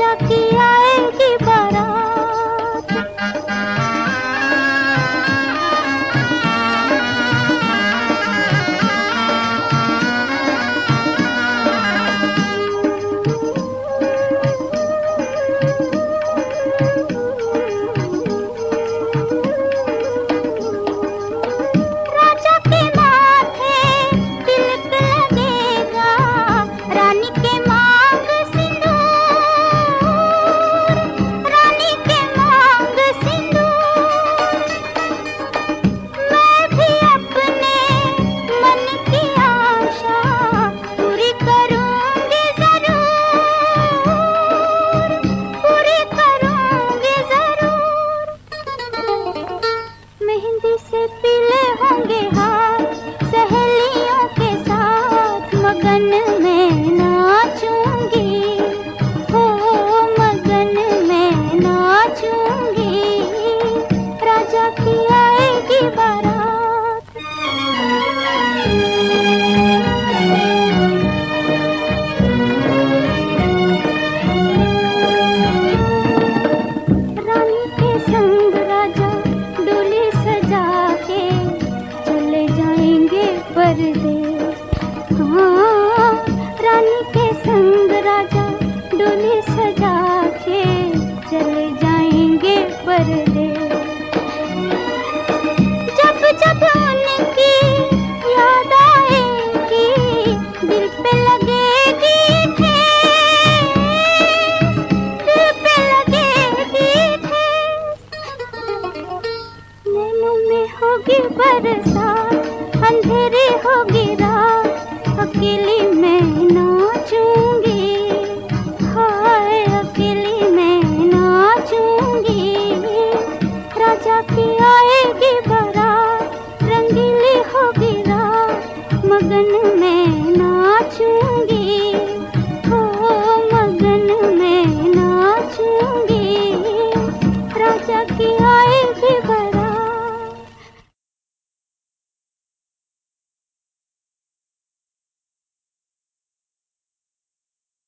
राजा की तेरे पीले होंगे हाँ। पर हाँ रानी के संग राजा डोली सजा के चले जाएँगे परदेश जब जब उनकी याद आएगी, दिल पे लगेगी दिल पे लगेगी नैनों में होगी बरसात। अंधेरे हो गिरा अकेले